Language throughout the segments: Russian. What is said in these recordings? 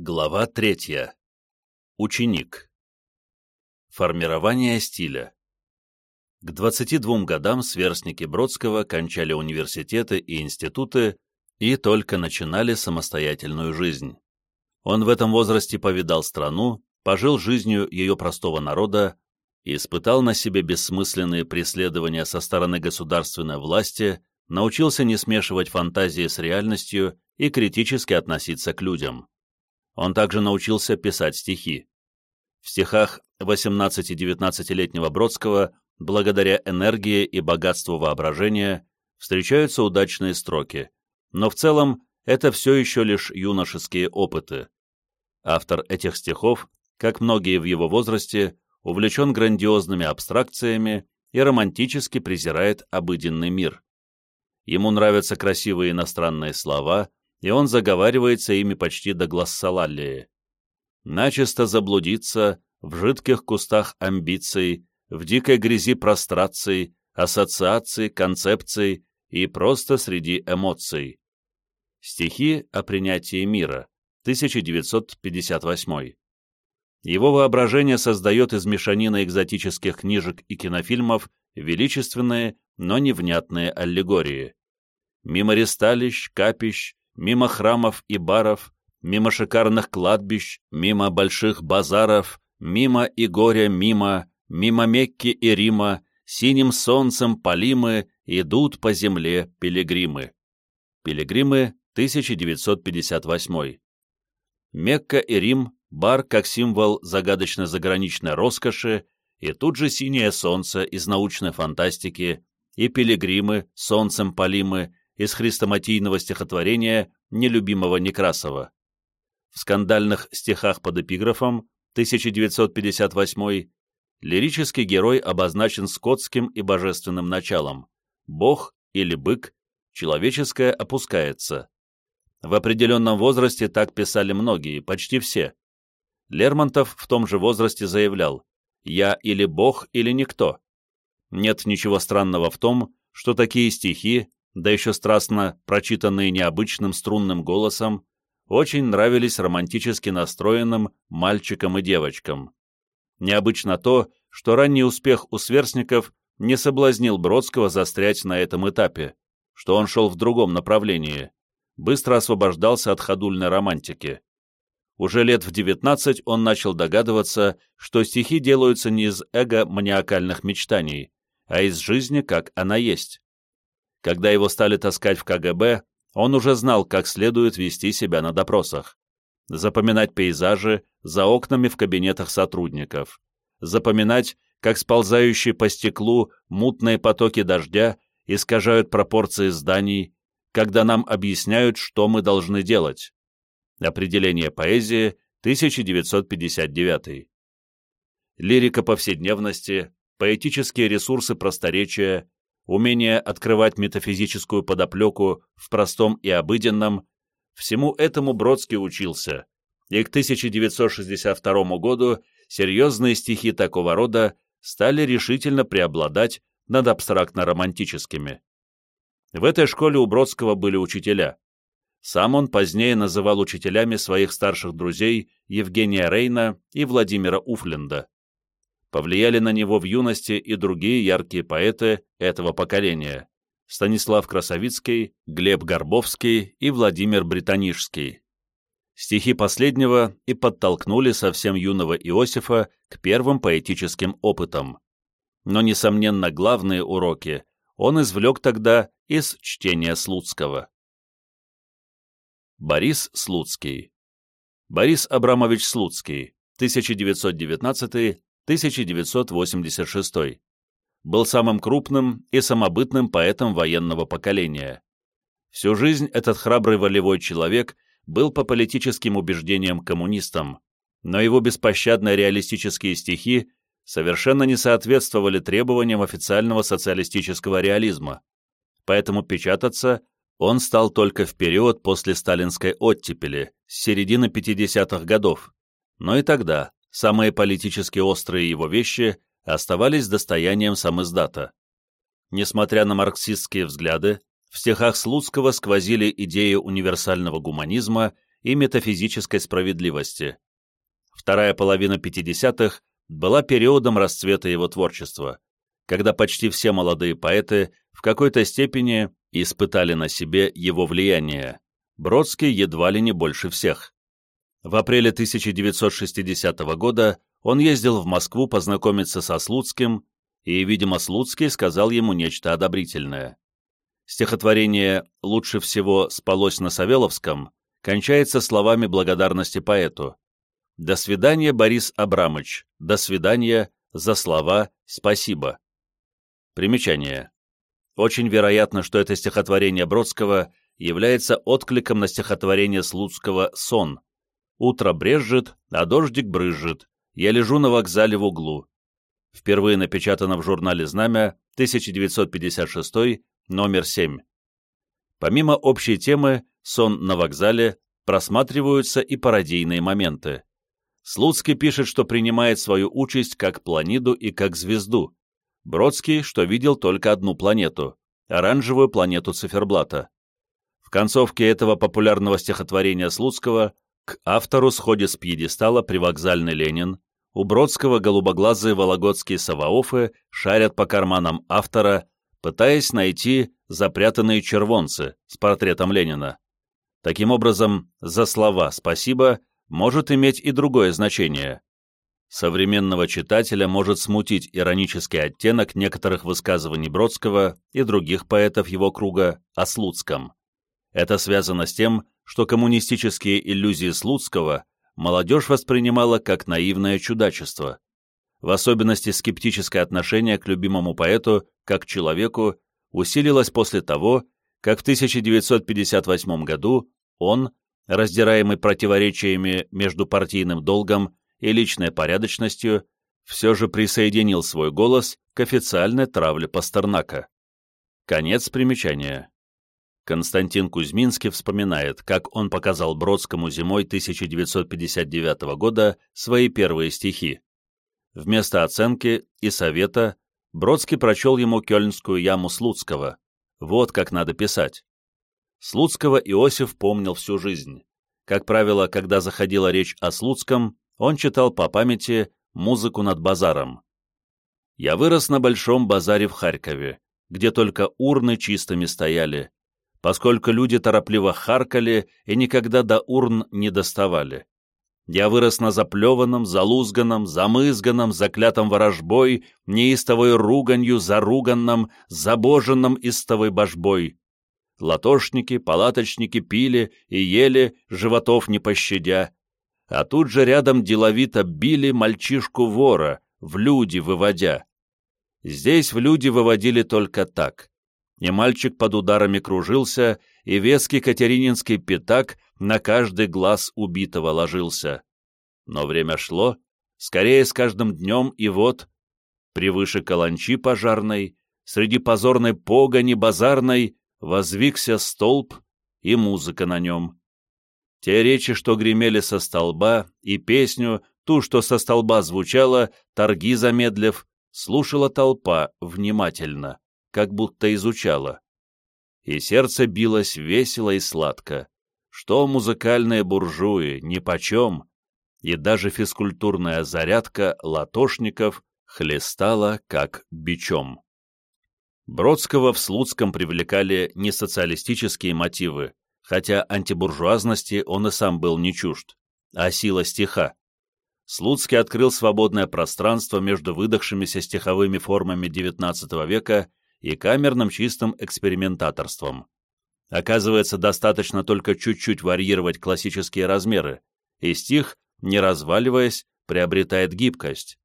Глава третья. Ученик. Формирование стиля. К 22 годам сверстники Бродского кончали университеты и институты и только начинали самостоятельную жизнь. Он в этом возрасте повидал страну, пожил жизнью ее простого народа испытал на себе бессмысленные преследования со стороны государственной власти, научился не смешивать фантазии с реальностью и критически относиться к людям. Он также научился писать стихи. В стихах 18-19-летнего Бродского, благодаря энергии и богатству воображения, встречаются удачные строки, но в целом это все еще лишь юношеские опыты. Автор этих стихов, как многие в его возрасте, увлечен грандиозными абстракциями и романтически презирает обыденный мир. Ему нравятся красивые иностранные слова, и он заговаривается ими почти до глассолалии. Начисто заблудиться в жидких кустах амбиций, в дикой грязи простраций, ассоциаций, концепций и просто среди эмоций. Стихи о принятии мира, 1958. Его воображение создает из мешанины экзотических книжек и кинофильмов величественные, но невнятные аллегории. Мимо ресталищ, капищ, мимо храмов и баров, мимо шикарных кладбищ, мимо больших базаров, мимо и горя мимо, мимо Мекки и Рима, синим солнцем полимы идут по земле пилигримы. Пилигримы, 1958. Мекка и Рим, бар как символ загадочно-заграничной роскоши, и тут же синее солнце из научной фантастики, и пилигримы, солнцем полимы, из хрестоматийного стихотворения нелюбимого Некрасова. В скандальных стихах под эпиграфом 1958 лирический герой обозначен скотским и божественным началом. Бог или бык, человеческое опускается. В определенном возрасте так писали многие, почти все. Лермонтов в том же возрасте заявлял «Я или Бог, или никто». Нет ничего странного в том, что такие стихи да еще страстно прочитанные необычным струнным голосом, очень нравились романтически настроенным мальчикам и девочкам. Необычно то, что ранний успех у сверстников не соблазнил Бродского застрять на этом этапе, что он шел в другом направлении, быстро освобождался от ходульной романтики. Уже лет в 19 он начал догадываться, что стихи делаются не из эго-маниакальных мечтаний, а из жизни, как она есть. Когда его стали таскать в КГБ, он уже знал, как следует вести себя на допросах. Запоминать пейзажи за окнами в кабинетах сотрудников. Запоминать, как сползающие по стеклу мутные потоки дождя искажают пропорции зданий, когда нам объясняют, что мы должны делать. Определение поэзии, 1959. Лирика повседневности, поэтические ресурсы просторечия, умение открывать метафизическую подоплеку в простом и обыденном, всему этому Бродский учился, и к 1962 году серьезные стихи такого рода стали решительно преобладать над абстрактно-романтическими. В этой школе у Бродского были учителя. Сам он позднее называл учителями своих старших друзей Евгения Рейна и Владимира Уфленда повлияли на него в юности и другие яркие поэты этого поколения – Станислав Красовицкий, Глеб Горбовский и Владимир Британишский. Стихи последнего и подтолкнули совсем юного Иосифа к первым поэтическим опытам. Но, несомненно, главные уроки он извлек тогда из чтения Слуцкого. Борис Слуцкий Борис Абрамович Слуцкий, 1919 1986. Был самым крупным и самобытным поэтом военного поколения. Всю жизнь этот храбрый волевой человек был по политическим убеждениям коммунистом, но его беспощадно реалистические стихи совершенно не соответствовали требованиям официального социалистического реализма, поэтому печататься он стал только в период после сталинской оттепели, с середины 50-х годов, но и тогда самые политически острые его вещи оставались достоянием самиздата. Несмотря на марксистские взгляды, в стихах Слуцкого сквозили идеи универсального гуманизма и метафизической справедливости. Вторая половина 50-х была периодом расцвета его творчества, когда почти все молодые поэты в какой-то степени испытали на себе его влияние. Бродский едва ли не больше всех. В апреле 1960 года он ездил в Москву познакомиться со Слуцким, и, видимо, Слуцкий сказал ему нечто одобрительное. Стихотворение «Лучше всего спалось на Савеловском» кончается словами благодарности поэту. «До свидания, Борис Абрамович, до свидания, за слова, спасибо». Примечание. Очень вероятно, что это стихотворение Бродского является откликом на стихотворение Слуцкого «Сон». «Утро брежет, а дождик брызжет. Я лежу на вокзале в углу». Впервые напечатано в журнале «Знамя», 1956 номер 7. Помимо общей темы «Сон на вокзале» просматриваются и пародийные моменты. Слуцкий пишет, что принимает свою участь как планиду и как звезду. Бродский, что видел только одну планету – оранжевую планету циферблата. В концовке этого популярного стихотворения Слуцкого к автору сходит с пьедестала привокзальный Ленин, у Бродского голубоглазые вологодские саваофы шарят по карманам автора, пытаясь найти запрятанные червонцы с портретом Ленина. Таким образом, за слова «спасибо» может иметь и другое значение. Современного читателя может смутить иронический оттенок некоторых высказываний Бродского и других поэтов его круга о Слуцком. Это связано с тем, что коммунистические иллюзии Слуцкого молодежь воспринимала как наивное чудачество в особенности скептическое отношение к любимому поэту как человеку усилилось после того, как в 1958 году он, раздираемый противоречиями между партийным долгом и личной порядочностью, все же присоединил свой голос к официальной травле Пастернака. Конец примечания. Константин Кузьминский вспоминает, как он показал Бродскому зимой 1959 года свои первые стихи. Вместо оценки и совета Бродский прочел ему кёльнскую яму Слуцкого. Вот как надо писать. Слуцкого Иосиф помнил всю жизнь. Как правило, когда заходила речь о Слуцком, он читал по памяти музыку над базаром. «Я вырос на большом базаре в Харькове, где только урны чистыми стояли, поскольку люди торопливо харкали и никогда до урн не доставали. Я вырос на заплеванном, залузганном, замызганном, заклятом ворожбой, неистовой руганью, заруганном, забоженном истовой божбой. Латошники, палаточники пили и ели, животов не пощадя. А тут же рядом деловито били мальчишку-вора, в люди выводя. Здесь в люди выводили только так. И мальчик под ударами кружился, и веский катерининский пятак на каждый глаз убитого ложился. Но время шло, скорее с каждым днем, и вот, превыше каланчи пожарной, среди позорной погони базарной, возвикся столб и музыка на нем. Те речи, что гремели со столба, и песню, ту, что со столба звучала, торги замедлив, слушала толпа внимательно, как будто изучала. И сердце билось весело и сладко. Что музыкальные буржуи, нипочем, и даже физкультурная зарядка латошников хлестала как бичом. Бродского в Слуцком привлекали не социалистические мотивы, хотя антибуржуазности он и сам был не чужд, а сила стиха. Слуцкий открыл свободное пространство между выдохшимися стиховыми формами XIX века и камерным чистым экспериментаторством. Оказывается, достаточно только чуть-чуть варьировать классические размеры, и стих, не разваливаясь, приобретает гибкость.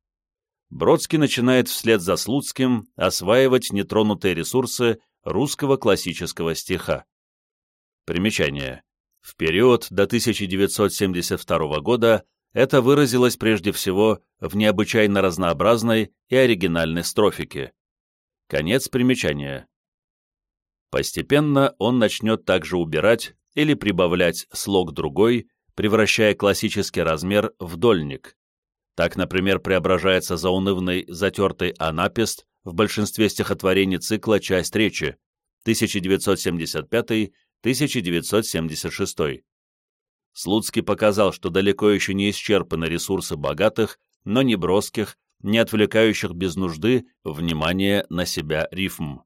Бродский начинает вслед за Слуцким осваивать нетронутые ресурсы русского классического стиха. Примечание. В период до 1972 года это выразилось прежде всего в необычайно разнообразной и оригинальной строфике. Конец примечания. Постепенно он начнет также убирать или прибавлять слог другой, превращая классический размер в дольник. Так, например, преображается заунывный затертый анапест в большинстве стихотворений цикла «Часть речи» 1975-1976. Слуцкий показал, что далеко еще не исчерпаны ресурсы богатых, но не броских, не отвлекающих без нужды внимание на себя рифм.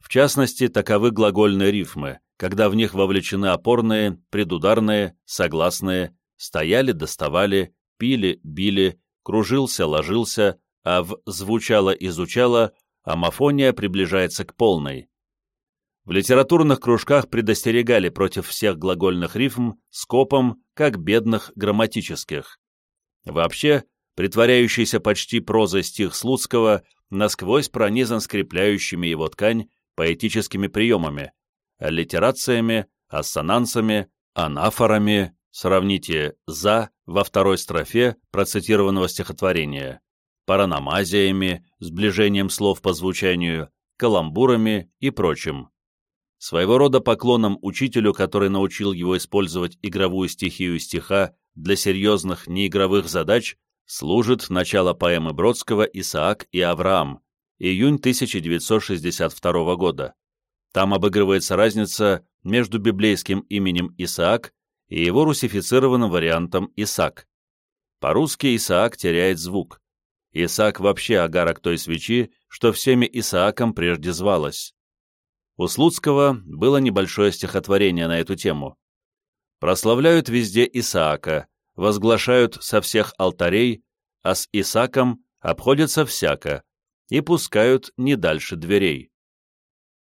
В частности, таковы глагольные рифмы, когда в них вовлечены опорные, предударные, согласные, стояли, доставали, пили, били, кружился, ложился, а в звучало, изучало, амофония приближается к полной. В литературных кружках предостерегали против всех глагольных рифм скопом, как бедных грамматических. Вообще, притворяющийся почти прозой стих Слуцкого насквозь пронизан скрепляющими его ткань поэтическими приемами, аллитерациями, ассонансами, анафорами, сравните «за» во второй строфе процитированного стихотворения, параномазиями, сближением слов по звучанию, каламбурами и прочим. Своего рода поклоном учителю, который научил его использовать игровую стихию стиха для серьезных неигровых задач, служит начало поэмы Бродского «Исаак и Авраам», июнь 1962 года. Там обыгрывается разница между библейским именем Исаак и его русифицированным вариантом Исаак. По-русски Исаак теряет звук. Исаак вообще агарок той свечи, что всеми Исааком прежде звалось. У Слуцкого было небольшое стихотворение на эту тему. Прославляют везде Исаака, возглашают со всех алтарей, а с Исаком обходятся всяко и пускают не дальше дверей.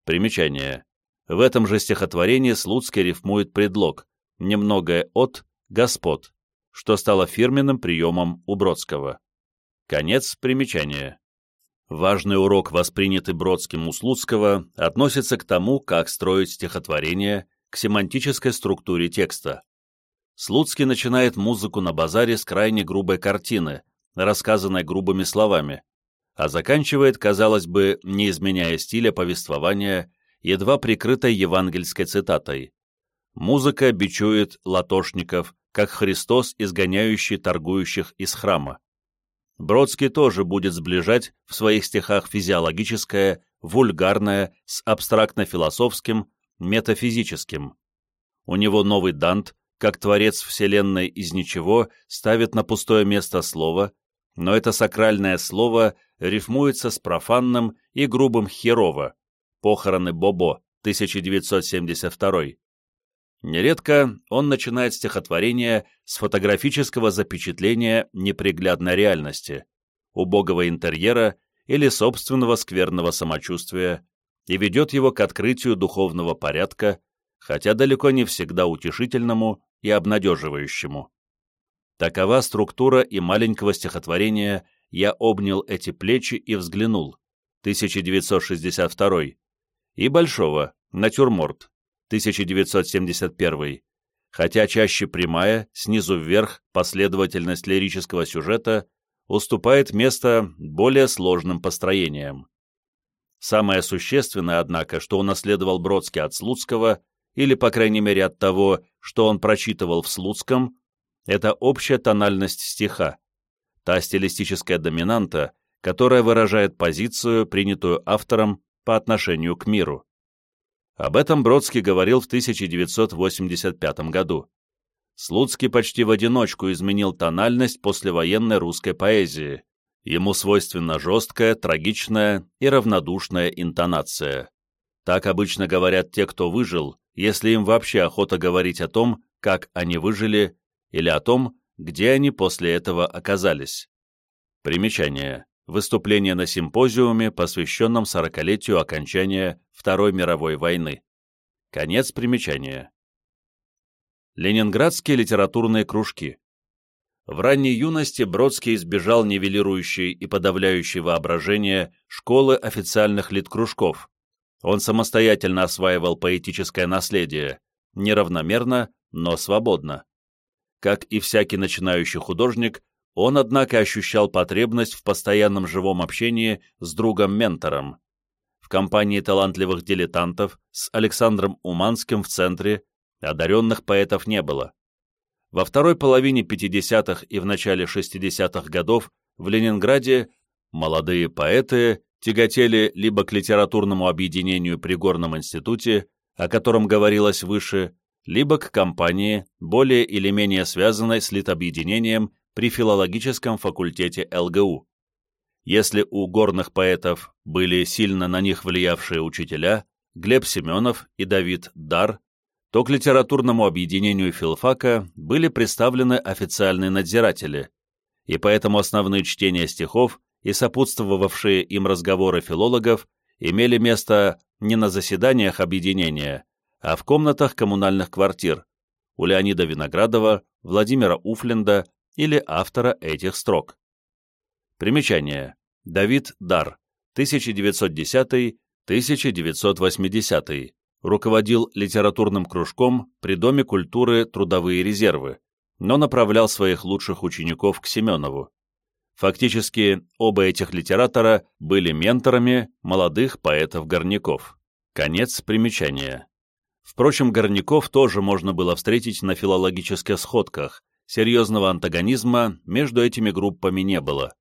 Примечание. В этом же стихотворении Слуцкий рифмует предлог «немногое от господ», что стало фирменным приемом у Бродского. Конец примечания. Важный урок, воспринятый Бродским у Слуцкого, относится к тому, как строить стихотворение, к семантической структуре текста. Слуцкий начинает музыку на базаре с крайне грубой картины, рассказанной грубыми словами, а заканчивает, казалось бы, не изменяя стиля повествования, едва прикрытой евангельской цитатой. Музыка бичует латошников, как Христос, изгоняющий торгующих из храма. Бродский тоже будет сближать в своих стихах физиологическое, вульгарное с абстрактно-философским, метафизическим. У него новый Дант, как творец Вселенной из ничего, ставит на пустое место слово, но это сакральное слово рифмуется с профанным и грубым «херово» «Похороны Бобо», 1972 Нередко он начинает стихотворение с фотографического запечатления неприглядной реальности, убогого интерьера или собственного скверного самочувствия и ведет его к открытию духовного порядка, хотя далеко не всегда утешительному и обнадеживающему. Такова структура и маленького стихотворения «Я обнял эти плечи и взглянул» 1962 и большого «Натюрморт» 1971, хотя чаще прямая, снизу вверх, последовательность лирического сюжета уступает место более сложным построениям. Самое существенное, однако, что унаследовал Бродский от Слуцкого, или, по крайней мере, от того, что он прочитывал в Слуцком, это общая тональность стиха, та стилистическая доминанта, которая выражает позицию, принятую автором по отношению к миру. Об этом Бродский говорил в 1985 году. Слуцкий почти в одиночку изменил тональность послевоенной русской поэзии. Ему свойственна жесткая, трагичная и равнодушная интонация. Так обычно говорят те, кто выжил, если им вообще охота говорить о том, как они выжили, или о том, где они после этого оказались. Примечание выступление на симпозиуме, посвященном сорокалетию окончания Второй мировой войны. Конец примечания. Ленинградские литературные кружки. В ранней юности Бродский избежал нивелирующей и подавляющей воображение школы официальных литкружков. Он самостоятельно осваивал поэтическое наследие, неравномерно, но свободно. Как и всякий начинающий художник, он, однако, ощущал потребность в постоянном живом общении с другом-ментором. В компании талантливых дилетантов с Александром Уманским в центре одаренных поэтов не было. Во второй половине 50-х и в начале 60-х годов в Ленинграде молодые поэты тяготели либо к литературному объединению при Горном институте, о котором говорилось выше, либо к компании, более или менее связанной с литобъединением при филологическом факультете ЛГУ. Если у горных поэтов были сильно на них влиявшие учителя, Глеб Семенов и Давид Дар, то к литературному объединению филфака были представлены официальные надзиратели, и поэтому основные чтения стихов и сопутствовавшие им разговоры филологов имели место не на заседаниях объединения, а в комнатах коммунальных квартир у Леонида Виноградова, Владимира Уфленда или автора этих строк. Примечание. Давид Дар, 1910-1980, руководил литературным кружком при Доме культуры «Трудовые резервы», но направлял своих лучших учеников к Семенову. Фактически, оба этих литератора были менторами молодых поэтов-горняков. Конец примечания. Впрочем, горняков тоже можно было встретить на филологических сходках, серьезного антагонизма между этими группами не было.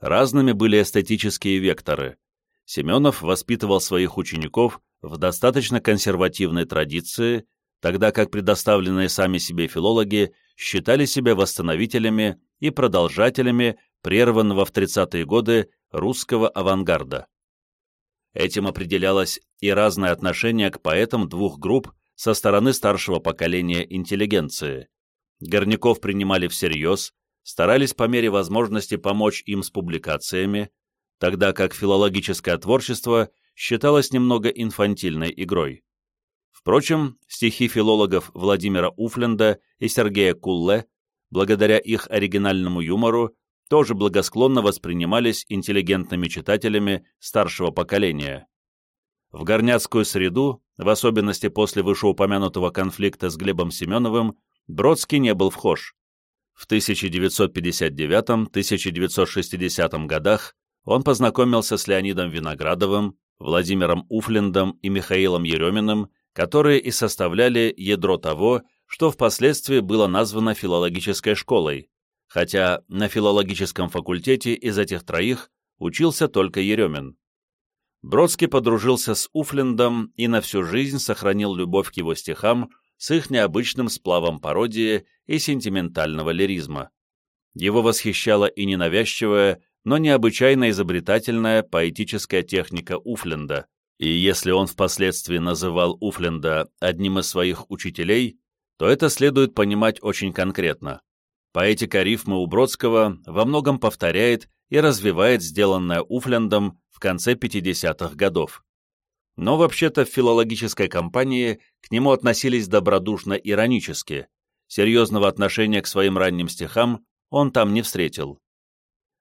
Разными были эстетические векторы. Семенов воспитывал своих учеников в достаточно консервативной традиции, тогда как предоставленные сами себе филологи считали себя восстановителями и продолжателями прерванного в 30-е годы русского авангарда. Этим определялось и разное отношение к поэтам двух групп со стороны старшего поколения интеллигенции. Горняков принимали всерьез, старались по мере возможности помочь им с публикациями, тогда как филологическое творчество считалось немного инфантильной игрой. Впрочем, стихи филологов Владимира Уфленда и Сергея Кулле, благодаря их оригинальному юмору, тоже благосклонно воспринимались интеллигентными читателями старшего поколения. В горняцкую среду, в особенности после вышеупомянутого конфликта с Глебом Семеновым, Бродский не был вхож. В 1959-1960 годах он познакомился с Леонидом Виноградовым, Владимиром Уфлендом и Михаилом Ереминым, которые и составляли ядро того, что впоследствии было названо филологической школой, хотя на филологическом факультете из этих троих учился только Еремин. Бродский подружился с Уфлендом и на всю жизнь сохранил любовь к его стихам с их необычным сплавом пародии и сентиментального лиризма. Его восхищала и ненавязчивая, но необычайно изобретательная поэтическая техника Уфленда, и если он впоследствии называл Уфленда одним из своих учителей, то это следует понимать очень конкретно. Поэтика рифмы у Бродского во многом повторяет и развивает сделанное Уфлендом в конце 50-х годов. Но вообще-то в филологической компании к нему относились добродушно-иронически. Серьезного отношения к своим ранним стихам он там не встретил.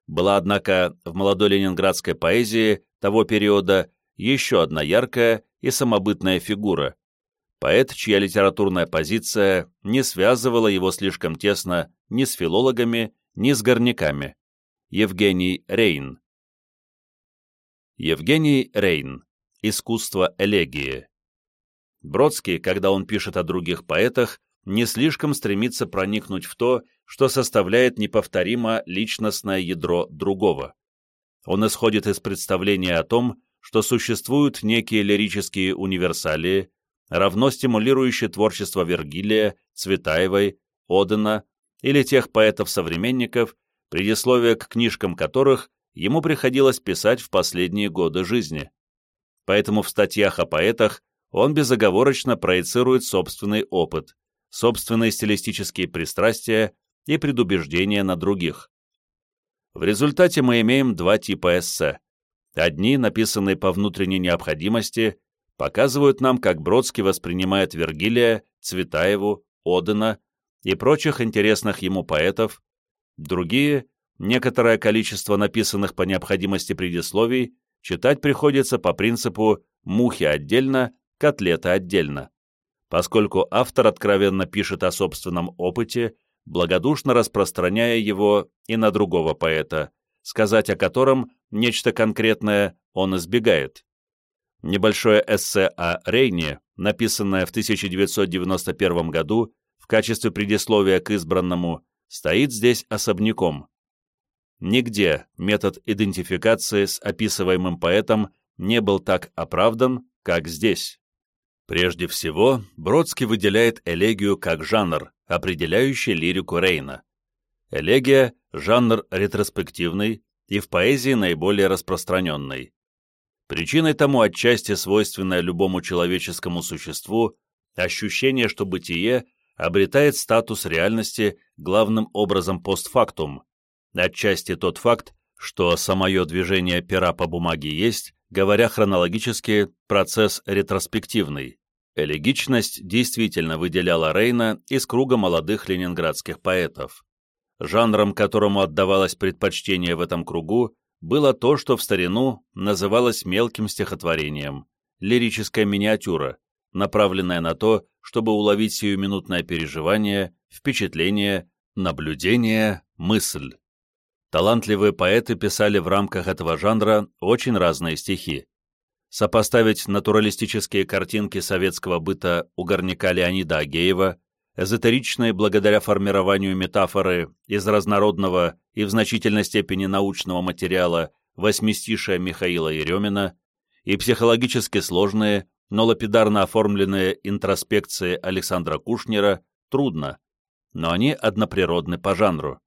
Была, однако, в молодой ленинградской поэзии того периода еще одна яркая и самобытная фигура, поэт, чья литературная позиция не связывала его слишком тесно ни с филологами, ни с горняками. Евгений Рейн. Евгений Рейн. Искусство элегии. Бродский, когда он пишет о других поэтах, не слишком стремится проникнуть в то, что составляет неповторимо личностное ядро другого. Он исходит из представления о том, что существуют некие лирические универсалии, равно стимулирующие творчество Вергилия, Цветаевой, Одена или тех поэтов-современников, предисловия к книжкам которых ему приходилось писать в последние годы жизни. Поэтому в статьях о поэтах он безоговорочно проецирует собственный опыт, собственные стилистические пристрастия и предубеждения на других. В результате мы имеем два типа эссе. Одни, написанные по внутренней необходимости, показывают нам, как Бродский воспринимает Вергилия, Цветаеву, Одена и прочих интересных ему поэтов, другие, некоторое количество написанных по необходимости предисловий, читать приходится по принципу «мухи отдельно, котлета отдельно», поскольку автор откровенно пишет о собственном опыте, благодушно распространяя его и на другого поэта, сказать о котором нечто конкретное он избегает. Небольшое эссе о Рейне, написанное в 1991 году в качестве предисловия к избранному, стоит здесь особняком. Нигде метод идентификации с описываемым поэтом не был так оправдан, как здесь. Прежде всего, Бродский выделяет элегию как жанр, определяющий лирику Рейна. Элегия – жанр ретроспективный и в поэзии наиболее распространенный. Причиной тому отчасти свойственное любому человеческому существу ощущение, что бытие обретает статус реальности главным образом постфактум, отчасти тот факт, что самое движение пера по бумаге есть, говоря хронологически, процесс ретроспективный. Элегичность действительно выделяла Рейна из круга молодых ленинградских поэтов. Жанром, которому отдавалось предпочтение в этом кругу, было то, что в старину называлось мелким стихотворением, лирическая миниатюра, направленная на то, чтобы уловить сиюминутное переживание, впечатление, наблюдение, мысль. Талантливые поэты писали в рамках этого жанра очень разные стихи. Сопоставить натуралистические картинки советского быта у горняка Леонида Агеева, эзотеричные благодаря формированию метафоры из разнородного и в значительной степени научного материала восьмистишия Михаила Еремина и психологически сложные, но лапидарно оформленные интроспекции Александра Кушнера трудно, но они одноприродны по жанру.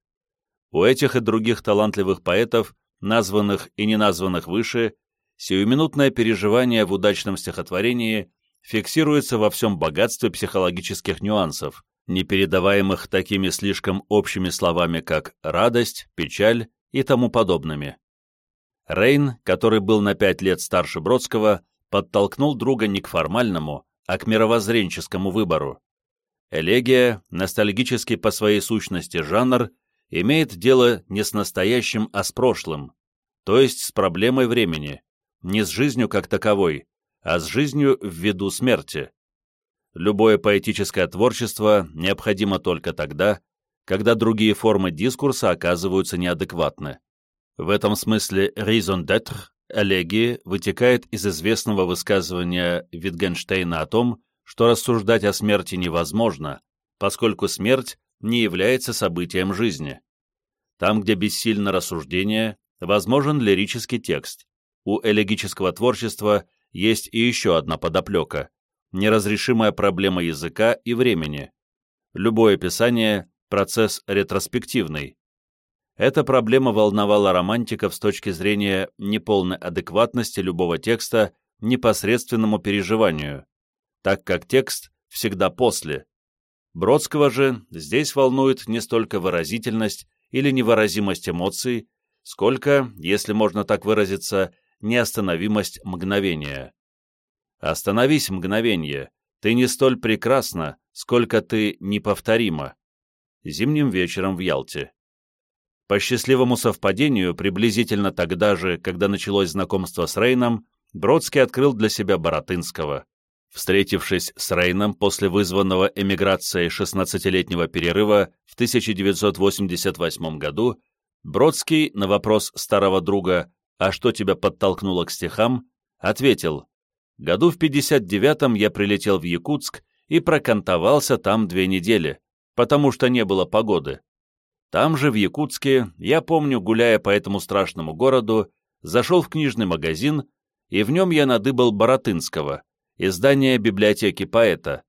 У этих и других талантливых поэтов, названных и неназванных выше, сиюминутное переживание в удачном стихотворении фиксируется во всем богатстве психологических нюансов, не передаваемых такими слишком общими словами, как радость, печаль и тому подобными. Рейн, который был на пять лет старше Бродского, подтолкнул друга не к формальному, а к мировоззренческому выбору. Элегия, ностальгический по своей сущности жанр, имеет дело не с настоящим, а с прошлым, то есть с проблемой времени, не с жизнью как таковой, а с жизнью в виду смерти. Любое поэтическое творчество необходимо только тогда, когда другие формы дискурса оказываются неадекватны. В этом смысле raison d'être элегии вытекает из известного высказывания Витгенштейна о том, что рассуждать о смерти невозможно, поскольку смерть не является событием жизни. Там, где бессильно рассуждение, возможен лирический текст. У элегического творчества есть и еще одна подоплека – неразрешимая проблема языка и времени. Любое писание – процесс ретроспективный. Эта проблема волновала романтиков с точки зрения неполной адекватности любого текста непосредственному переживанию, так как текст всегда после. Бродского же здесь волнует не столько выразительность или невыразимость эмоций, сколько, если можно так выразиться, неостановимость мгновения. Остановись, мгновение, ты не столь прекрасна, сколько ты неповторима. Зимним вечером в Ялте. По счастливому совпадению, приблизительно тогда же, когда началось знакомство с Рейном, Бродский открыл для себя Боротынского. Встретившись с Рейном после вызванного эмиграцией 16-летнего перерыва в 1988 году, Бродский на вопрос старого друга «А что тебя подтолкнуло к стихам?» ответил «Году в 59-м я прилетел в Якутск и прокантовался там две недели, потому что не было погоды. Там же, в Якутске, я помню, гуляя по этому страшному городу, зашел в книжный магазин, и в нем я надыбал Боротынского, издание библиотеки поэта.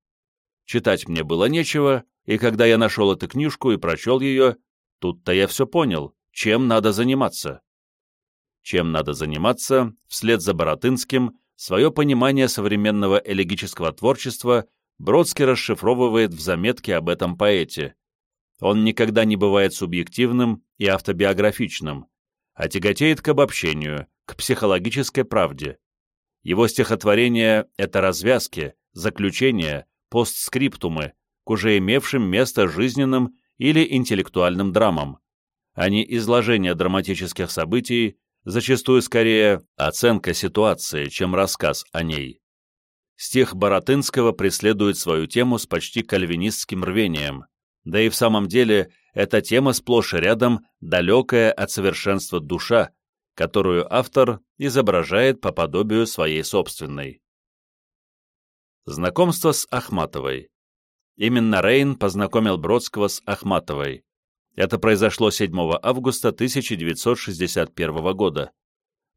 Читать мне было нечего, и когда я нашел эту книжку и прочел ее, тут-то я все понял, чем надо заниматься. Чем надо заниматься, вслед за Боротынским, свое понимание современного элегического творчества Бродский расшифровывает в заметке об этом поэте. Он никогда не бывает субъективным и автобиографичным, а тяготеет к обобщению, к психологической правде. Его стихотворения — это развязки, заключения, постскриптумы к уже имевшим место жизненным или интеллектуальным драмам, а не изложение драматических событий, зачастую скорее оценка ситуации, чем рассказ о ней. Стих Боротынского преследует свою тему с почти кальвинистским рвением, да и в самом деле эта тема сплошь и рядом далекая от совершенства душа, которую автор изображает по подобию своей собственной. Знакомство с Ахматовой. Именно Рейн познакомил Бродского с Ахматовой. Это произошло 7 августа 1961 года.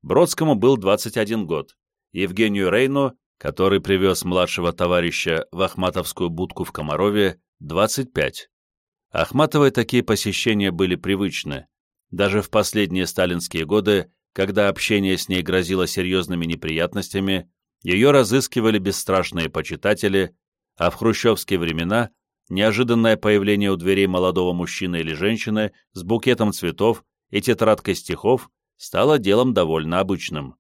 Бродскому был 21 год, Евгению Рейну который привез младшего товарища в Ахматовскую будку в Комарове, 25. Ахматовой такие посещения были привычны. Даже в последние сталинские годы, когда общение с ней грозило серьезными неприятностями, ее разыскивали бесстрашные почитатели, а в хрущевские времена неожиданное появление у дверей молодого мужчины или женщины с букетом цветов и тетрадкой стихов стало делом довольно обычным.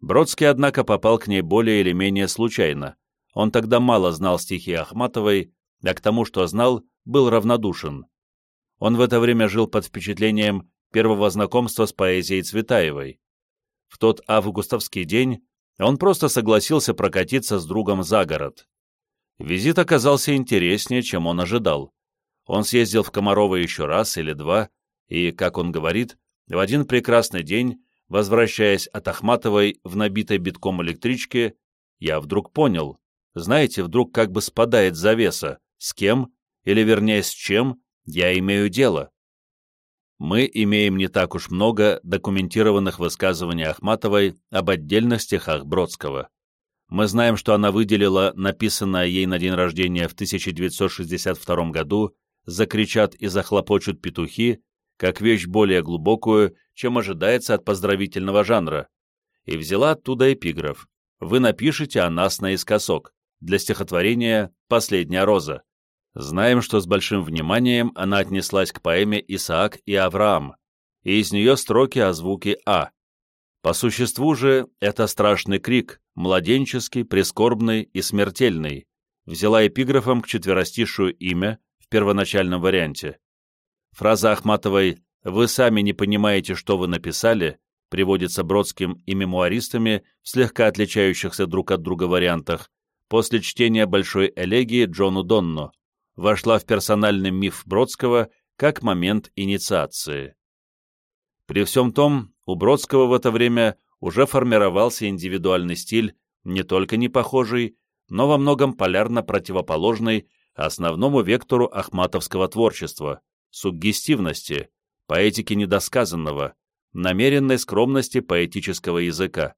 Бродский, однако, попал к ней более или менее случайно. Он тогда мало знал стихи Ахматовой, а к тому, что знал, был равнодушен. Он в это время жил под впечатлением первого знакомства с поэзией Цветаевой. В тот августовский день он просто согласился прокатиться с другом за город. Визит оказался интереснее, чем он ожидал. Он съездил в Комарово еще раз или два, и, как он говорит, в один прекрасный день, возвращаясь от Ахматовой в набитой битком электричке, я вдруг понял, знаете, вдруг как бы спадает завеса, с кем, или вернее с чем, я имею дело. Мы имеем не так уж много документированных высказываний Ахматовой об отдельных стихах Бродского. Мы знаем, что она выделила написанное ей на день рождения в 1962 году «Закричат и захлопочут петухи» как вещь более глубокую, чем ожидается от поздравительного жанра, и взяла оттуда эпиграф «Вы напишите о нас наискосок» для стихотворения «Последняя роза». Знаем, что с большим вниманием она отнеслась к поэме «Исаак и Авраам», и из нее строки о звуке «а». По существу же это страшный крик, младенческий, прискорбный и смертельный, взяла эпиграфом к четверостишую имя в первоначальном варианте. Фраза Ахматовой «Вы сами не понимаете, что вы написали» приводится Бродским и мемуаристами в слегка отличающихся друг от друга вариантах после чтения большой элегии Джону Донну, вошла в персональный миф Бродского как момент инициации. При всем том, у Бродского в это время уже формировался индивидуальный стиль, не только не похожий, но во многом полярно противоположный основному вектору ахматовского творчества – суггестивности, поэтики недосказанного, намеренной скромности поэтического языка.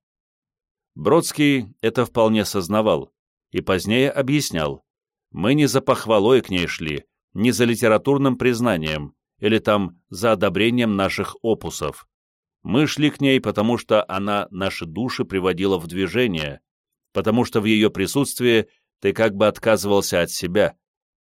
Бродский это вполне сознавал и позднее объяснял, мы не за похвалой к ней шли, не за литературным признанием или там за одобрением наших опусов. Мы шли к ней, потому что она наши души приводила в движение, потому что в ее присутствии ты как бы отказывался от себя,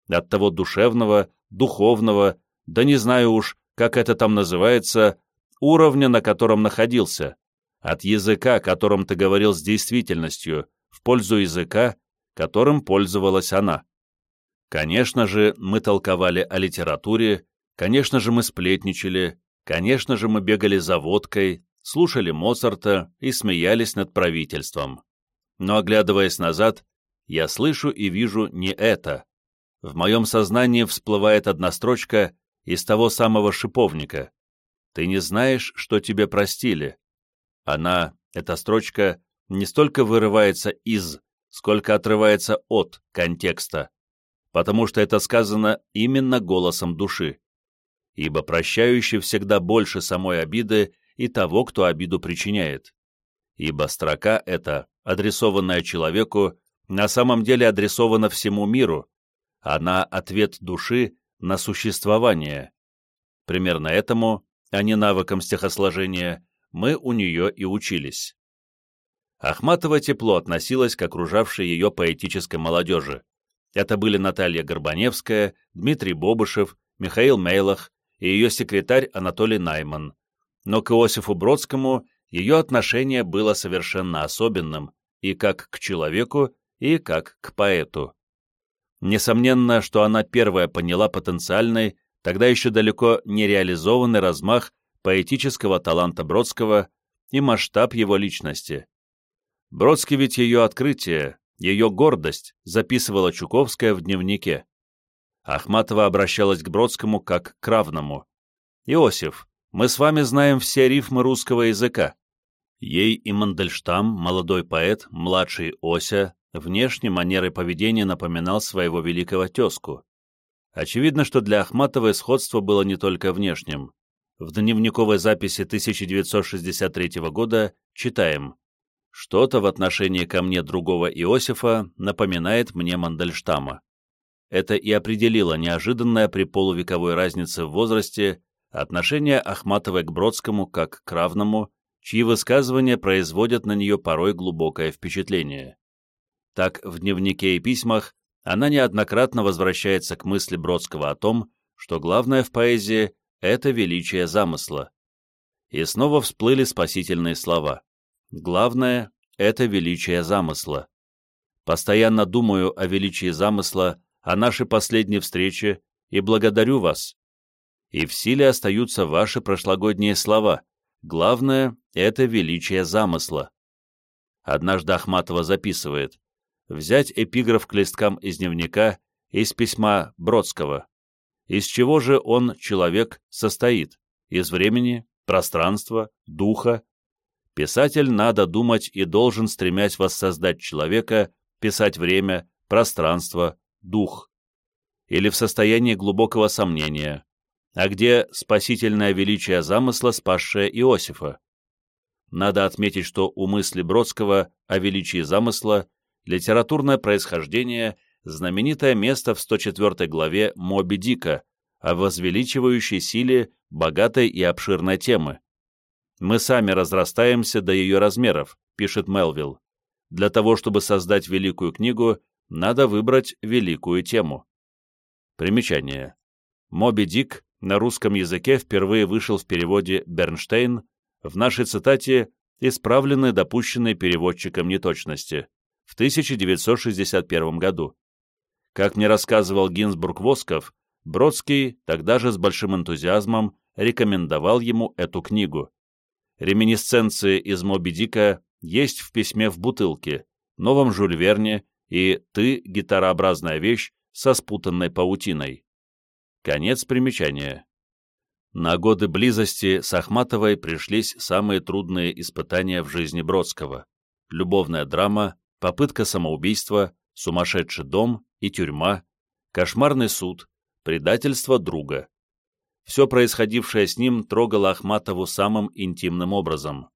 от того душевного, духовного, да не знаю уж, как это там называется, уровня, на котором находился, от языка, которым ты говорил с действительностью, в пользу языка, которым пользовалась она. Конечно же, мы толковали о литературе, конечно же, мы сплетничали, конечно же, мы бегали за водкой, слушали Моцарта и смеялись над правительством. Но, оглядываясь назад, я слышу и вижу не это. В моем сознании всплывает одна строчка из того самого шиповника. «Ты не знаешь, что тебе простили». Она, эта строчка, не столько вырывается из, сколько отрывается от контекста потому что это сказано именно голосом души. Ибо прощающий всегда больше самой обиды и того, кто обиду причиняет. Ибо строка эта, адресованная человеку, на самом деле адресована всему миру, она ответ души на существование. Примерно этому, а не навыкам стихосложения, мы у нее и учились. Ахматова тепло относилась к окружавшей ее поэтической молодежи. Это были Наталья Горбаневская, Дмитрий Бобышев, Михаил Мейлах и ее секретарь Анатолий Найман. Но к Иосифу Бродскому ее отношение было совершенно особенным и как к человеку, и как к поэту. Несомненно, что она первая поняла потенциальный, тогда еще далеко не реализованный размах поэтического таланта Бродского и масштаб его личности. Бродский ведь ее открытие, ее гордость записывала Чуковская в дневнике. Ахматова обращалась к Бродскому как к равному. «Иосиф, мы с вами знаем все рифмы русского языка». Ей и Мандельштам, молодой поэт, младший Ося, внешне манерой поведения напоминал своего великого тезку. Очевидно, что для Ахматовой сходство было не только внешним. В дневниковой записи 1963 года читаем Что-то в отношении ко мне другого Иосифа напоминает мне Мандельштама. Это и определило неожиданное при полувековой разнице в возрасте отношение Ахматовой к Бродскому как к равному, чьи высказывания производят на нее порой глубокое впечатление. Так, в дневнике и письмах она неоднократно возвращается к мысли Бродского о том, что главное в поэзии — это величие замысла. И снова всплыли спасительные слова. Главное — это величие замысла. Постоянно думаю о величии замысла, о нашей последней встрече и благодарю вас. И в силе остаются ваши прошлогодние слова. Главное — это величие замысла. Однажды Ахматова записывает «Взять эпиграф к листкам из дневника из письма Бродского. Из чего же он, человек, состоит? Из времени, пространства, духа, Писатель надо думать и должен, стремясь воссоздать человека, писать время, пространство, дух. Или в состоянии глубокого сомнения. А где спасительное величие замысла, спасшее Иосифа? Надо отметить, что у мысли Бродского о величии замысла литературное происхождение – знаменитое место в 104 главе «Моби Дика» о возвеличивающей силе богатой и обширной темы. Мы сами разрастаемся до ее размеров, пишет Мелвилл. Для того, чтобы создать великую книгу, надо выбрать великую тему. Примечание. «Моби Дик» на русском языке впервые вышел в переводе Бернштейн, в нашей цитате исправлены допущенные переводчиком неточности, в 1961 году. Как мне рассказывал Гинзбург-Восков, Бродский тогда же с большим энтузиазмом рекомендовал ему эту книгу. Реминисценции из Моби Дика есть в письме в бутылке, новом Жюль Верне и «Ты» — гитарообразная вещь со спутанной паутиной. Конец примечания. На годы близости с Ахматовой пришлись самые трудные испытания в жизни Бродского. Любовная драма, попытка самоубийства, сумасшедший дом и тюрьма, кошмарный суд, предательство друга все происходившее с ним трогало Ахматову самым интимным образом.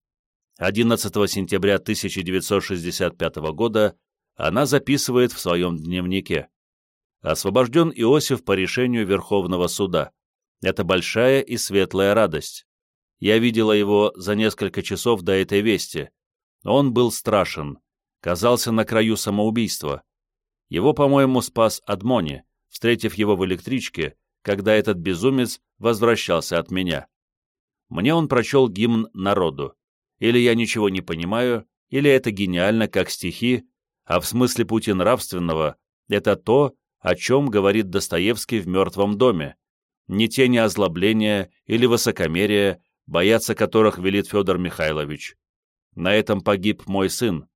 11 сентября 1965 года она записывает в своем дневнике. «Освобожден Иосиф по решению Верховного суда. Это большая и светлая радость. Я видела его за несколько часов до этой вести. Он был страшен, казался на краю самоубийства. Его, по-моему, спас Адмони, встретив его в электричке, когда этот безумец возвращался от меня. Мне он прочел гимн народу. Или я ничего не понимаю, или это гениально, как стихи, а в смысле пути нравственного — это то, о чем говорит Достоевский в «Мертвом доме». Не тени озлобления или высокомерия, бояться которых велит Федор Михайлович. На этом погиб мой сын.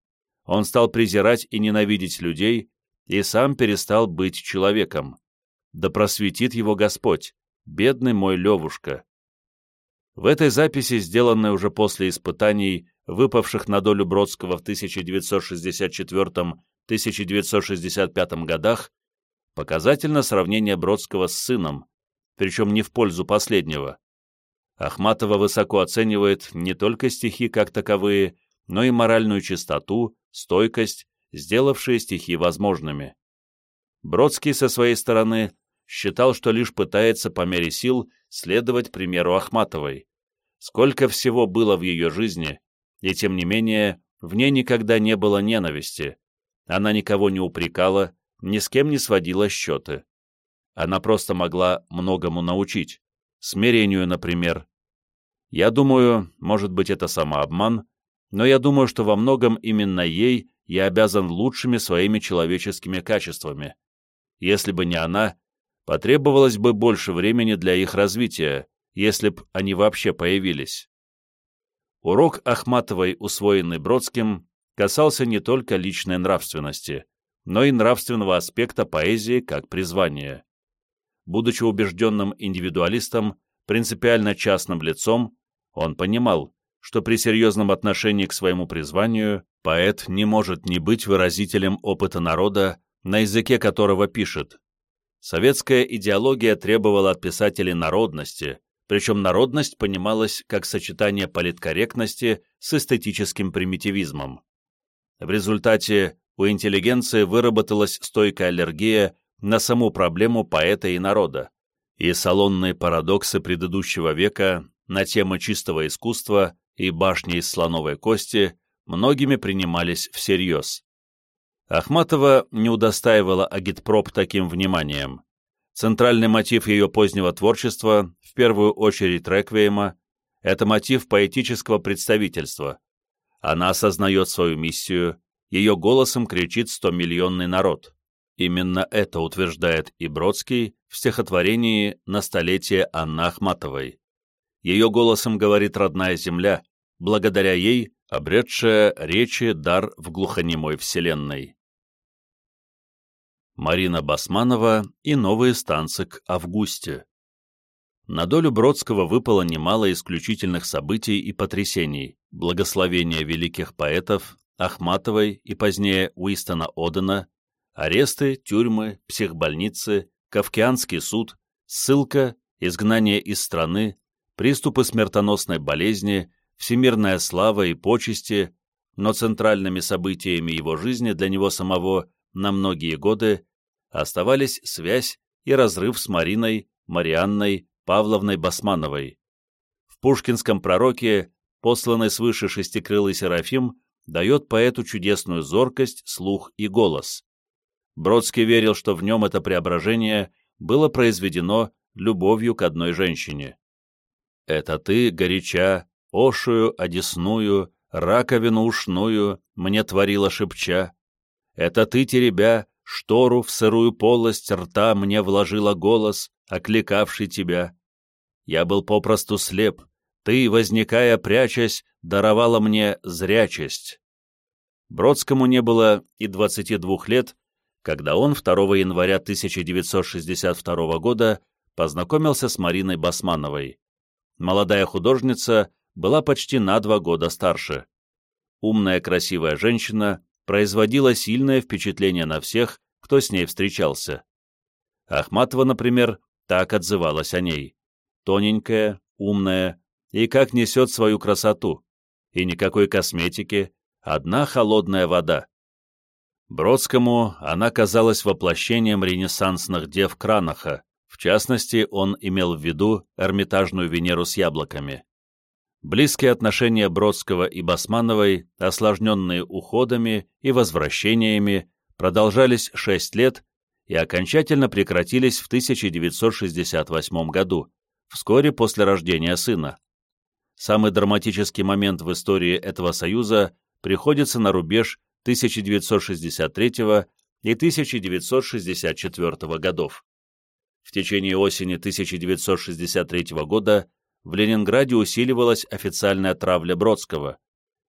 Он стал презирать и ненавидеть людей и сам перестал быть человеком да просветит его Господь, бедный мой Левушка. В этой записи, сделанной уже после испытаний, выпавших на долю Бродского в 1964-1965 годах, показательно сравнение Бродского с сыном, причем не в пользу последнего. Ахматова высоко оценивает не только стихи как таковые, но и моральную чистоту, стойкость, сделавшие стихи возможными. Бродский со своей стороны считал, что лишь пытается по мере сил следовать примеру Ахматовой. Сколько всего было в ее жизни, и тем не менее в ней никогда не было ненависти. Она никого не упрекала, ни с кем не сводила счеты. Она просто могла многому научить. Смирению, например. Я думаю, может быть, это самообман, но я думаю, что во многом именно ей я обязан лучшими своими человеческими качествами. Если бы не она, потребовалось бы больше времени для их развития, если б они вообще появились. Урок Ахматовой, усвоенный Бродским, касался не только личной нравственности, но и нравственного аспекта поэзии как призвания. Будучи убежденным индивидуалистом, принципиально частным лицом, он понимал, что при серьезном отношении к своему призванию поэт не может не быть выразителем опыта народа, на языке которого пишет, Советская идеология требовала от писателей народности, причем народность понималась как сочетание политкорректности с эстетическим примитивизмом. В результате у интеллигенции выработалась стойкая аллергия на саму проблему поэта и народа, и салонные парадоксы предыдущего века на темы чистого искусства и башни из слоновой кости многими принимались всерьез. Ахматова не удостаивала агитпроп таким вниманием. Центральный мотив ее позднего творчества, в первую очередь реквиема, это мотив поэтического представительства. Она осознает свою миссию, ее голосом кричит стомиллионный народ. Именно это утверждает и Бродский в стихотворении «На столетие Анны Ахматовой». Ее голосом говорит родная земля, благодаря ей обретшая речи дар в глухонемой вселенной. Марина Басманова и новые станцы к Августе. На долю Бродского выпало немало исключительных событий и потрясений, благословения великих поэтов, Ахматовой и позднее Уистона Одена, аресты, тюрьмы, психбольницы, Кавкианский суд, ссылка, изгнание из страны, приступы смертоносной болезни, всемирная слава и почести, но центральными событиями его жизни для него самого на многие годы оставались связь и разрыв с Мариной, Марианной, Павловной Басмановой. В пушкинском пророке, посланный свыше шестикрылый Серафим, дает поэту чудесную зоркость, слух и голос. Бродский верил, что в нем это преображение было произведено любовью к одной женщине. «Это ты, горяча, ошую, одесную, раковину ушную, мне творила шепча. Это ты, теребя, штору в сырую полость рта мне вложила голос, окликавший тебя. Я был попросту слеп, ты, возникая, прячась, даровала мне зрячесть. Бродскому не было и 22 лет, когда он 2 января 1962 года познакомился с Мариной Басмановой. Молодая художница была почти на два года старше. Умная красивая женщина, производила сильное впечатление на всех, кто с ней встречался. Ахматова, например, так отзывалась о ней. Тоненькая, умная, и как несет свою красоту. И никакой косметики, одна холодная вода. Бродскому она казалась воплощением ренессансных дев Кранаха, в частности, он имел в виду Эрмитажную Венеру с яблоками. Близкие отношения Бродского и Басмановой, осложненные уходами и возвращениями, продолжались шесть лет и окончательно прекратились в 1968 году, вскоре после рождения сына. Самый драматический момент в истории этого союза приходится на рубеж 1963 и 1964 годов. В течение осени 1963 года в Ленинграде усиливалась официальная травля Бродского,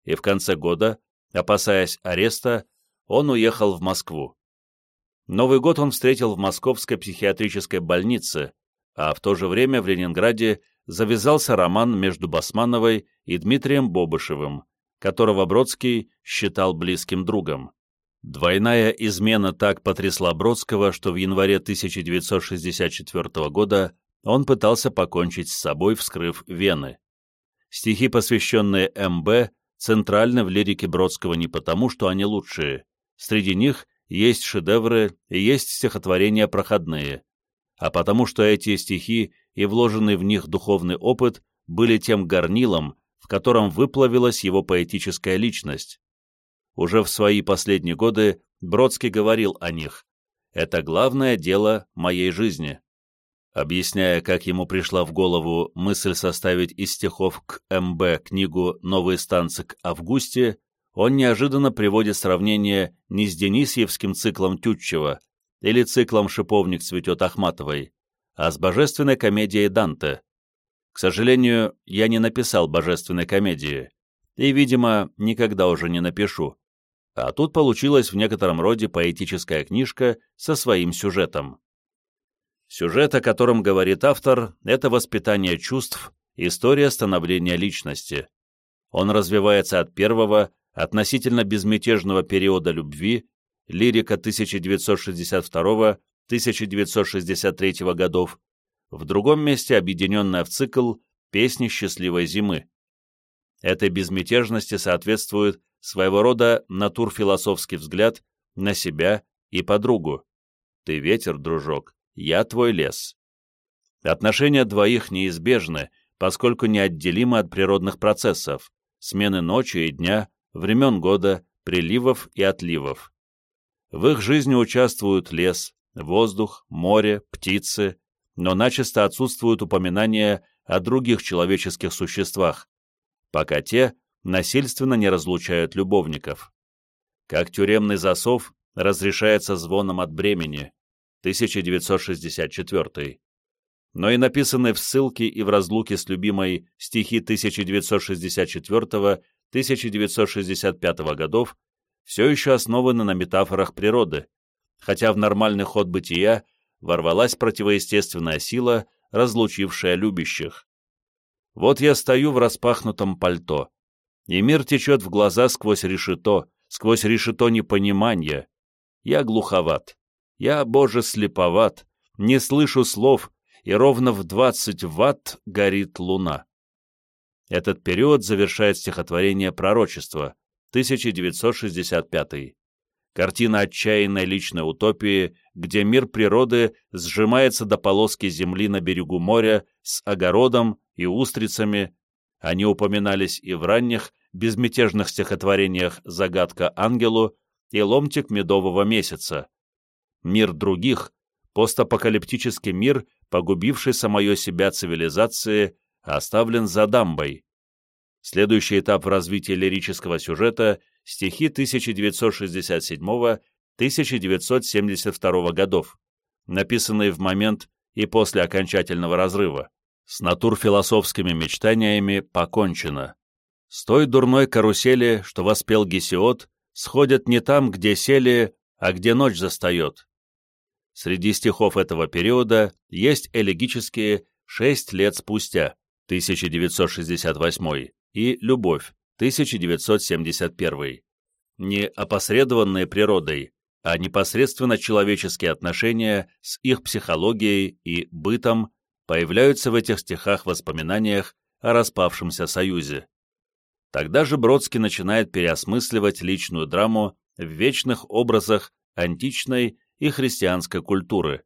и в конце года, опасаясь ареста, он уехал в Москву. Новый год он встретил в Московской психиатрической больнице, а в то же время в Ленинграде завязался роман между Басмановой и Дмитрием Бобышевым, которого Бродский считал близким другом. Двойная измена так потрясла Бродского, что в январе 1964 года он пытался покончить с собой, вскрыв вены. Стихи, посвященные МБ, центральны в лирике Бродского не потому, что они лучшие. Среди них есть шедевры и есть стихотворения проходные, а потому что эти стихи и вложенный в них духовный опыт были тем горнилом, в котором выплавилась его поэтическая личность. Уже в свои последние годы Бродский говорил о них. «Это главное дело моей жизни». Объясняя, как ему пришла в голову мысль составить из стихов к МБ книгу «Новые станции к Августе», он неожиданно приводит сравнение не с Денисьевским циклом Тютчева или циклом «Шиповник цветет Ахматовой», а с божественной комедией Данте. К сожалению, я не написал божественной комедии, и, видимо, никогда уже не напишу. А тут получилась в некотором роде поэтическая книжка со своим сюжетом. Сюжет, о котором говорит автор, это воспитание чувств, история становления личности. Он развивается от первого, относительно безмятежного периода любви, лирика 1962-1963 годов, в другом месте объединенная в цикл «Песни счастливой зимы». Этой безмятежности соответствует своего рода натурфилософский взгляд на себя и подругу. Ты ветер, дружок, я твой лес. Отношения двоих неизбежны, поскольку неотделимы от природных процессов, смены ночи и дня, времен года, приливов и отливов. В их жизни участвуют лес, воздух, море, птицы, но начисто отсутствуют упоминания о других человеческих существах, пока те насильственно не разлучают любовников. Как тюремный засов разрешается звоном от бремени, 1964. Но и написанные в ссылке и в разлуке с любимой стихи 1964-1965 годов все еще основаны на метафорах природы, хотя в нормальный ход бытия ворвалась противоестественная сила, разлучившая любящих. Вот я стою в распахнутом пальто, и мир течет в глаза сквозь решето, сквозь решето непонимания. Я глуховат, я, боже, слеповат, не слышу слов, и ровно в двадцать ватт горит луна. Этот период завершает стихотворение «Пророчество», 1965 Картина отчаянной личной утопии, где мир природы сжимается до полоски земли на берегу моря с огородом и устрицами. Они упоминались и в ранних, безмятежных стихотворениях «Загадка ангелу» и «Ломтик медового месяца». Мир других, постапокалиптический мир, погубивший самое себя цивилизации, оставлен за дамбой. Следующий этап в развитии лирического сюжета – стихи 1967-1972 годов, написанные в момент и после окончательного разрыва. С натурфилософскими мечтаниями покончено. С той дурной карусели, что воспел Гесиод, сходят не там, где сели, а где ночь застает. Среди стихов этого периода есть элегические «Шесть лет спустя» 1968 и «Любовь» 1971. Не опосредованные природой, а непосредственно человеческие отношения с их психологией и бытом появляются в этих стихах-воспоминаниях о распавшемся союзе. Тогда же Бродский начинает переосмысливать личную драму в вечных образах античной и христианской культуры,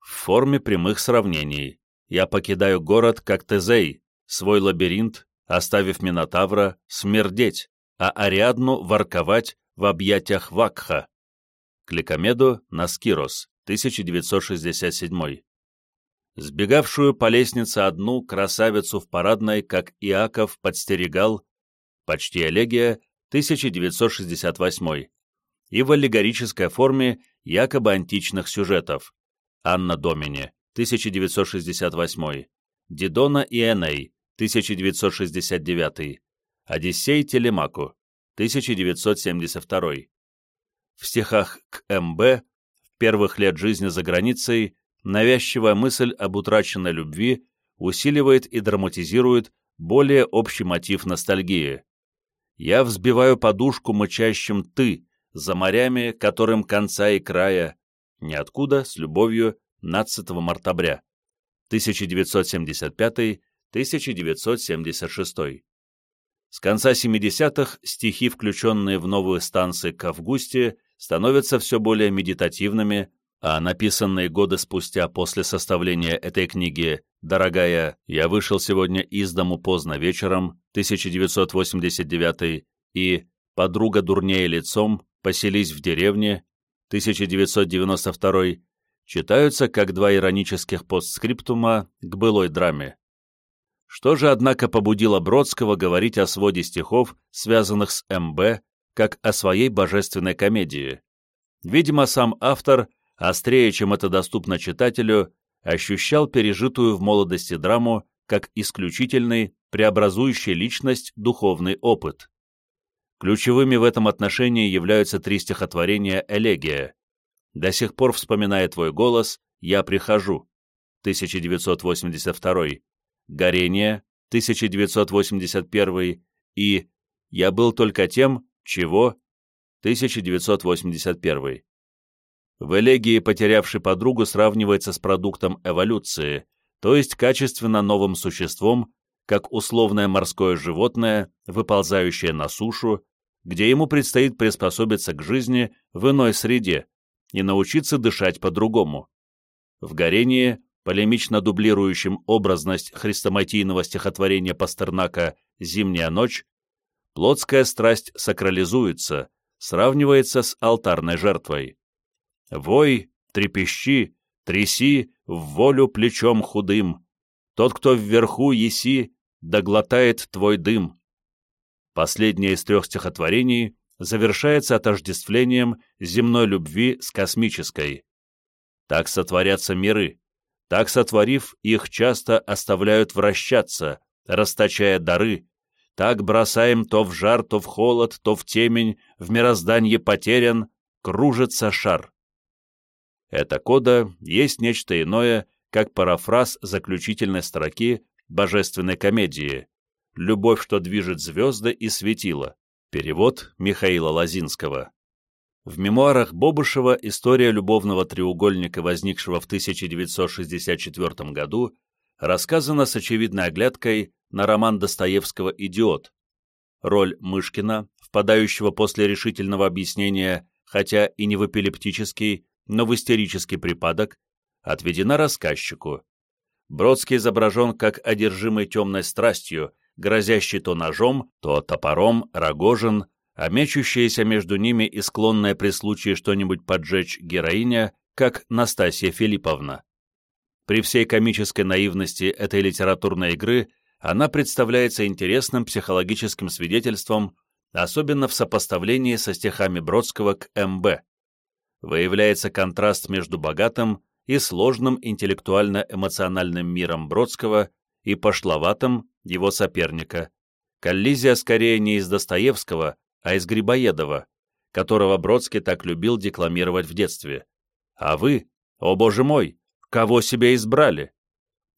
в форме прямых сравнений. Я покидаю город как Тезей, свой лабиринт, оставив Минотавра смердеть, а Ариадну ворковать в объятиях Вакха. Кликомеду Наскирос, 1967. Сбегавшую по лестнице одну красавицу в парадной, как Иаков подстерегал, почти элегия, 1968, и в аллегорической форме якобы античных сюжетов. Анна Домини, 1968, Дидона и Эней, 1969, Одиссей Телемаку, 1972. В стихах к МБ в первых лет жизни за границей навязчивая мысль об утраченной любви усиливает и драматизирует более общий мотив ностальгии. «Я взбиваю подушку мычащим «ты», за морями, которым конца и края, ниоткуда, с любовью, 15 мартабря, 1975 1976. С конца 70-х стихи, включенные в новые станции к Августе, становятся все более медитативными, а написанные годы спустя после составления этой книги «Дорогая, я вышел сегодня из дому поздно вечером» 1989 и «Подруга дурнее лицом, поселись в деревне» 1992 читаются как два иронических постскриптума к былой драме. Что же, однако, побудило Бродского говорить о своде стихов, связанных с МБ, как о своей божественной комедии? Видимо, сам автор, острее, чем это доступно читателю, ощущал пережитую в молодости драму как исключительный, преобразующий личность духовный опыт. Ключевыми в этом отношении являются три стихотворения «Элегия». «До сих пор, вспоминая твой голос, я прихожу» 1982 «Горение» 1981 и «Я был только тем, чего» 1981. В элегии «Потерявший подругу» сравнивается с продуктом эволюции, то есть качественно новым существом, как условное морское животное, выползающее на сушу, где ему предстоит приспособиться к жизни в иной среде и научиться дышать по-другому. В горении, полемично дублирующем образность хрестоматийного стихотворения Пастернака «Зимняя ночь», плотская страсть сакрализуется, сравнивается с алтарной жертвой. «Вой, трепещи, тряси в волю плечом худым, тот, кто вверху еси, доглотает твой дым». Последнее из трех стихотворений завершается отождествлением земной любви с космической. Так сотворятся миры, так сотворив, их часто оставляют вращаться, расточая дары, так бросаем то в жар, то в холод, то в темень, в мирозданье потерян, кружится шар. Эта кода есть нечто иное, как парафраз заключительной строки божественной комедии «Любовь, что движет звезды и светила». Перевод Михаила Лазинского. В мемуарах Бобышева история любовного треугольника, возникшего в 1964 году, рассказана с очевидной оглядкой на роман Достоевского «Идиот». Роль Мышкина, впадающего после решительного объяснения, хотя и не в эпилептический, но в истерический припадок, отведена рассказчику. Бродский изображен как одержимый темной страстью, грозящий то ножом, то топором, рогожин, а мечущаяся между ними и склонная при случае что-нибудь поджечь героиня, как Настасья Филипповна. При всей комической наивности этой литературной игры она представляется интересным психологическим свидетельством, особенно в сопоставлении со стихами Бродского к МБ. Выявляется контраст между богатым и сложным интеллектуально-эмоциональным миром Бродского и пошловатым его соперника. Коллизия скорее не из Достоевского, а из Грибоедова, которого Бродский так любил декламировать в детстве. А вы, о боже мой, кого себе избрали?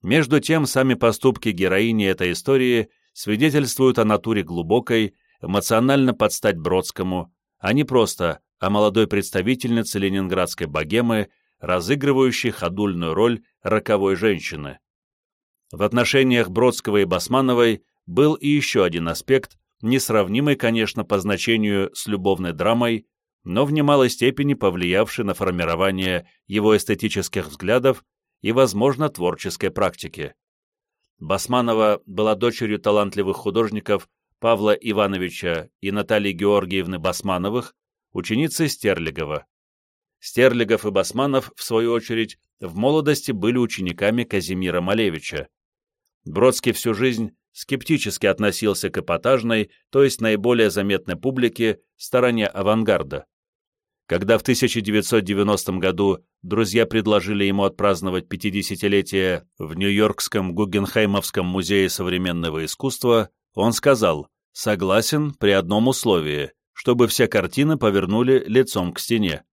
Между тем, сами поступки героини этой истории свидетельствуют о натуре глубокой, эмоционально подстать Бродскому, а не просто о молодой представительнице ленинградской богемы, разыгрывающей ходульную роль роковой женщины. В отношениях Бродского и Басмановой был и еще один аспект, несравнимый, конечно, по значению с любовной драмой, но в немалой степени повлиявший на формирование его эстетических взглядов и, возможно, творческой практики. Басманова была дочерью талантливых художников Павла Ивановича и Натальи Георгиевны Басмановых, ученицы Стерлигова. Стерлигов и Басманов, в свою очередь, в молодости были учениками Казимира Малевича. Бродский всю жизнь скептически относился к эпатажной, то есть наиболее заметной публике, стороне авангарда. Когда в 1990 году друзья предложили ему отпраздновать 50-летие в Нью-Йоркском Гугенхаймовском музее современного искусства, он сказал «согласен при одном условии, чтобы все картины повернули лицом к стене».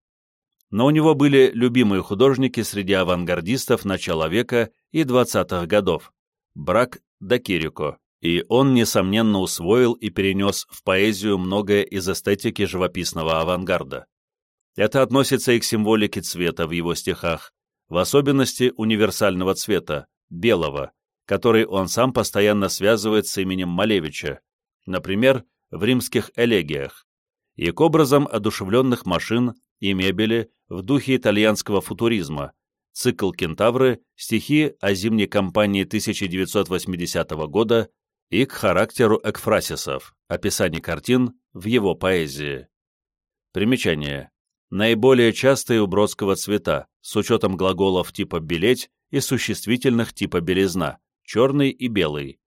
Но у него были любимые художники среди авангардистов начала века и 20-х годов – Брак да Кирико, и он, несомненно, усвоил и перенес в поэзию многое из эстетики живописного авангарда. Это относится и к символике цвета в его стихах, в особенности универсального цвета, белого, который он сам постоянно связывает с именем Малевича, например, в римских элегиях, и к образам одушевленных машин и мебели в духе итальянского футуризма, цикл «Кентавры», стихи о зимней кампании 1980 года и к характеру экфрасисов, описаний картин в его поэзии. Примечание. Наиболее частые у Бродского цвета, с учетом глаголов типа «белеть» и существительных типа «белизна», черный и белый.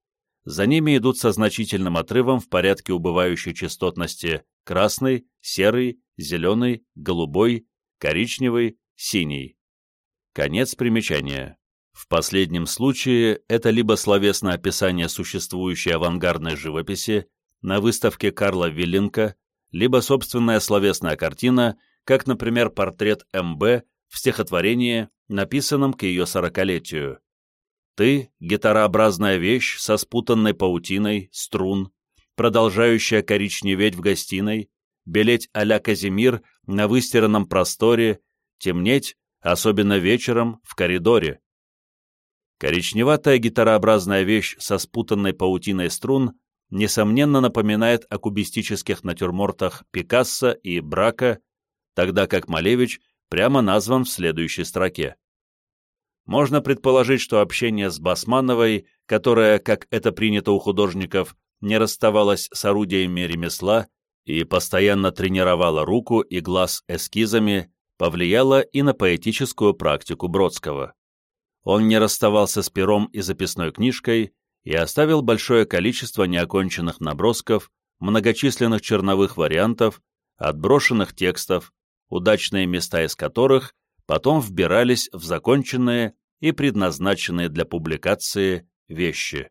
За ними идут со значительным отрывом в порядке убывающей частотности красный, серый, зеленый, голубой, коричневый, синий. Конец примечания. В последнем случае это либо словесное описание существующей авангардной живописи на выставке Карла Вилленка, либо собственная словесная картина, как, например, портрет МБ в стихотворении, написанном к ее сорокалетию. «Ты — гитарообразная вещь со спутанной паутиной, струн, продолжающая коричневеть в гостиной, белеть а-ля Казимир на выстиранном просторе, темнеть особенно вечером в коридоре. Коричневатая гитарообразная вещь со спутанной паутиной струн несомненно напоминает о кубистических натюрмортах Пикассо и Брака, тогда как Малевич прямо назван в следующей строке. Можно предположить, что общение с Басмановой, которая, как это принято у художников, не расставалась с орудиями ремесла и постоянно тренировала руку и глаз эскизами, повлияло и на поэтическую практику Бродского. Он не расставался с пером и записной книжкой и оставил большое количество неоконченных набросков, многочисленных черновых вариантов, отброшенных текстов, удачные места из которых потом вбирались в законченные и предназначенные для публикации вещи.